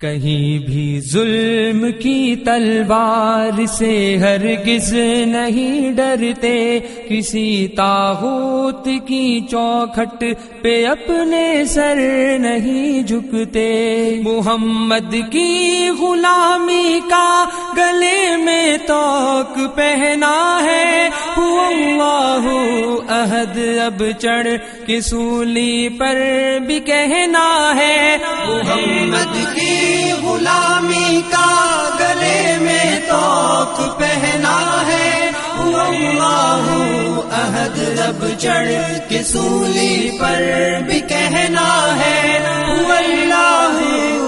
کہیں بھی ظلم کی تلوار سے ہرگز نہیں ڈرتے۔ کسی تاغوت کی چوکھٹ پہ اپنے سر نہیں جھکتے۔ محمد کی غلامی کا گلے میں توک پہنا ہے۔ اللہ عہد اب چڑھ کے سولی پر بھی کہنا ہے۔ محمد کی عہد رب چڑھ کے سولی پر بھی کہنا ہے اللہ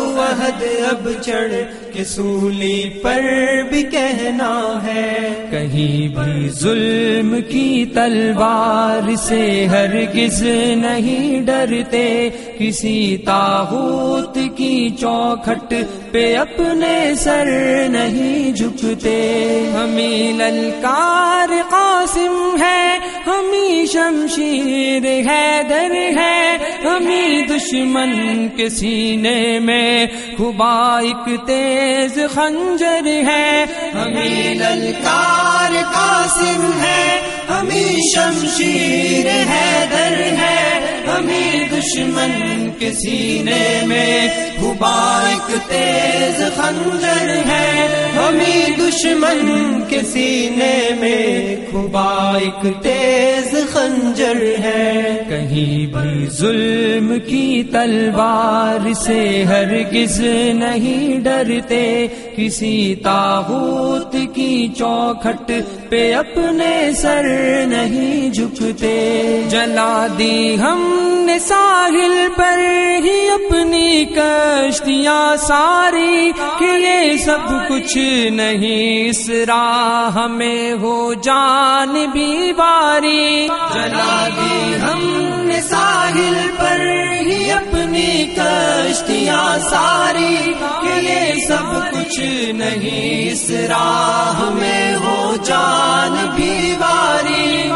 عہد اب چڑھ کے سولی پر بھی کہنا ہے۔ کہیں بھی ظلم کی تلوار سے ہرگز نہیں ڈرتے۔ کسی تاغوت کی چوکھٹ پہ اپنے سر نہیں جھکتے۔ ہمیں للکار قاسم ہے، ہمیں شمشیر ہے در ہے۔ ہمیں دشمن کے سینے میں خبا ایک تیز خنجر ہے۔ ہمیں للکار قاسم ہے ہمیں شمشیر ہے در ہے۔ ہمیں دشمن کے سینے میں ایک تیز خنجر ہے۔ ہمیں دشمن کے سینے میں ایک تیز خنجر ہے۔ کہیں بھی ظلم کی تلوار سے ہرگز نہیں ڈرتے۔ کسی تاغوت کی چوکھٹ پہ اپنے سر نہیں جھکتے۔ جلا دی ہم نے ساحل پر ہی اپنی کشتیاں ساری کہ یہ سب کچھ نہیں، اس راہ میں ہو جان بھی باری۔ جلا دی ہم نے ساحل پر ہی اپنی کشتیاں ساری کہ یہ سب کچھ نہیں، اس راہ میں ہو جان بھی باری۔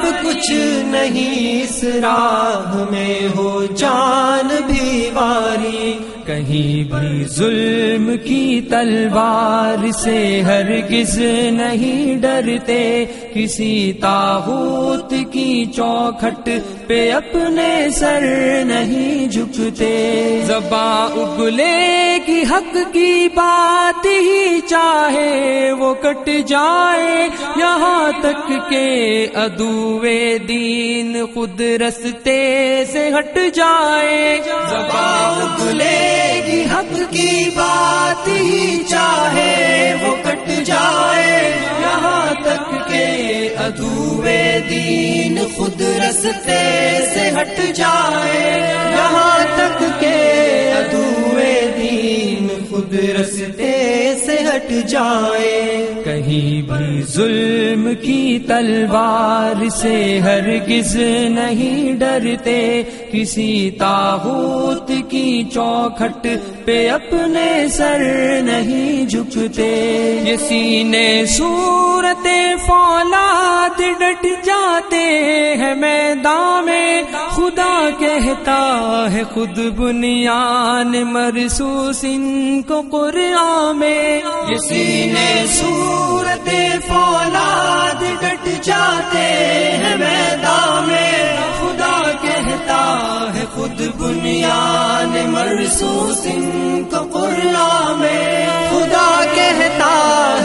اب کچھ نہیں اس راہ میں ہو جان بھی واری کہیں بھی ظلم کی تلوار سے ہرگز نہیں ڈرتے۔ کسی تاغوت کی چوکھٹ پہ اپنے سر نہیں جھکتے۔ زباں اگلے کی حق کی بات ہی چاہے وہ کٹ جائے۔ یہاں تک کہ ادوے دین خود رستے سے ہٹ جائے۔ زباں اگلے حق کی بات ہی چاہے، وہ کٹ جائے یہاں تک کہ ادوے دین خود رستے سے ہٹ جائے۔ یہاں تک کہ ادوے دین خود رستے سے جائے۔ کہیں بھی ظلم کی تلوار سے ہرگز نہیں ڈرتے۔ کسی تاغوت کی چوکھٹ پہ اپنے سر نہیں جھکتے۔ یہ سینے صورت فولاد ڈٹ جاتے ہیں۔ میدان میں خدا کہتا ہے خود بنیان مرسوس ان کو قرآن میں۔ کسی نے صورت فولاد ڈٹ جاتے ہیں میدان میں۔ خدا کہتا ہے خود بنیاد مرسوس ان کو قرآن میں۔ خدا کہتا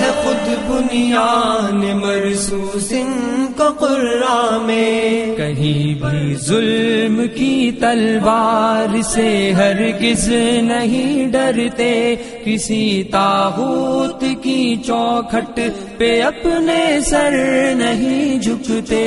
ہے خود بنیاد مرسوس ان قرآن میں کہیں بھی ظلم کی تلوار سے ہرگز نہیں ڈرتے۔ کسی تاحوت کی چوکھٹ پہ اپنے سر نہیں جھکتے۔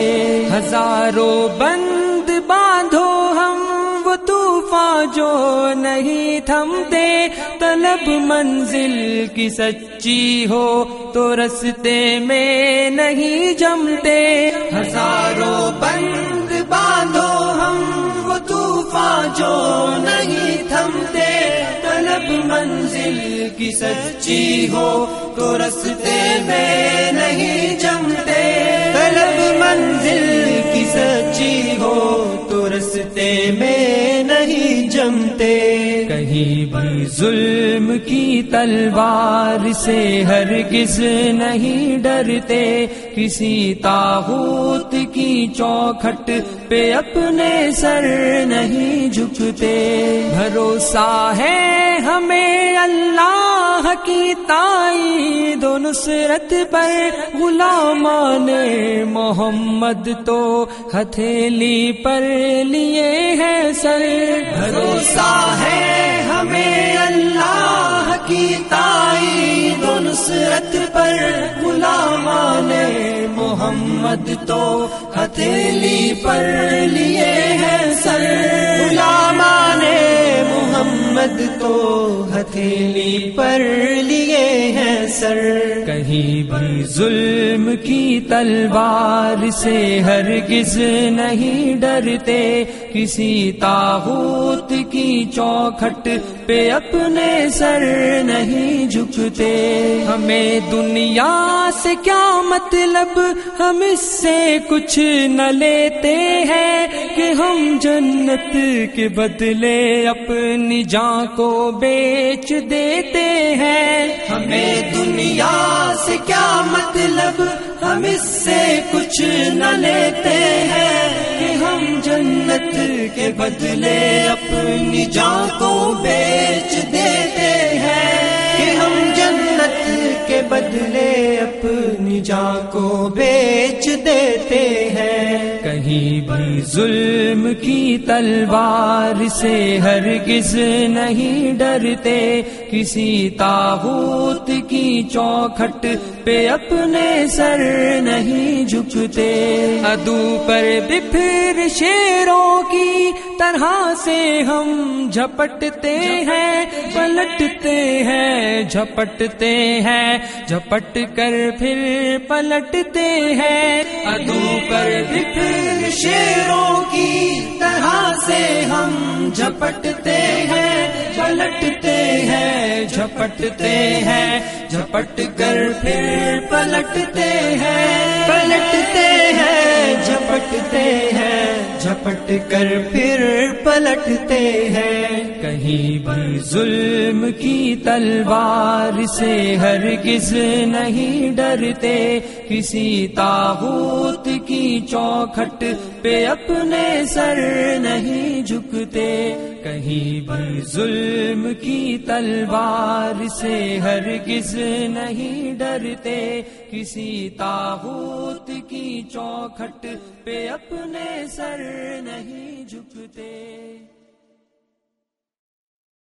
ہزاروں بند باندھو ہم وہ طوفان جو نہیں تھمتے، طلب منزل کی سچی ہو تو رستے میں نہیں جمتے۔ ہزاروں بند باندھو ہم، وہ طوفان جو نہیں تھمتے۔ طلب منزل کی سچی ہو تو رستے میں نہیں جمتے۔ طلب منزل کی سچی ہو تو رستے میں جمتے کہیں بھی ظلم کی تلوار سے ہرگز نہیں ڈرتے کسی تاحوت کی چوکھٹ پہ اپنے سر نہیں جھکتے بھروسہ ہے ہمیں اللہ کی تائی دو نصرت پر غلامان محمد تو ہتھیلی پر لیے ہیں سر۔ بھروسہ ہے ہمیں اللہ کی تائی دو نصرت پر غلامان محمد تو ہتھیلی پر لیے ہیں سر۔ غلامان محمد تو ہتھیلی پر لیے ہیں سر۔ کہیں بھی ظلم کی تلوار سے ہرگز نہیں ڈرتے۔ کسی تاغوت کی چوکھٹ پہ اپنے سر نہیں جھکتے۔ ہمیں دنیا سے کیا مطلب؟ ہم اس سے کچھ نہ لیتے ہیں کہ ہم جنت کے بدلے اپنے اپنی جان کو بیچ دیتے ہیں۔ ہمیں دنیا سے کیا مطلب؟ ہم اس سے کچھ نہ لیتے ہیں کہ ہم جنت کے بدلے اپنی جان کو بیچ دیتے ہیں۔ کہ ہم جنت کے بدلے اپنی جان کو ظلم کی تلوار سے ہرگز نہیں ڈرتے۔ کسی تاغوت کی چوکھٹ پہ اپنے سر نہیں جھکتے۔ ادو پر بپھر شیروں کی طرح سے ہم جھپٹتے ہیں، پلٹتے ہیں، جھپٹتے ہیں، جھپٹ کر پھر پلٹتے ہیں۔ ادو پر بپھر شیروں کی طرح سے ہم جھپٹتے ہیں، پلٹتے ہیں، جھپٹتے ہیں، جھپٹ کر پھر پلٹتے ہیں پلٹتے ہیں، جھپٹتے ہیں، جھپٹ کر پھر پلٹتے ہیں۔ کہیں بھی ظلم کی تلوار سے ہرگز نہیں ڈرتے، کسی کی چوکھٹ پہ اپنے سر نہیں جھکتے۔ کہیں بھی ظلم کی تلوار سے ہرگز نہیں ڈرتے۔ کسی تاحوت کی چوکھٹ پہ اپنے سر نہیں جھکتے۔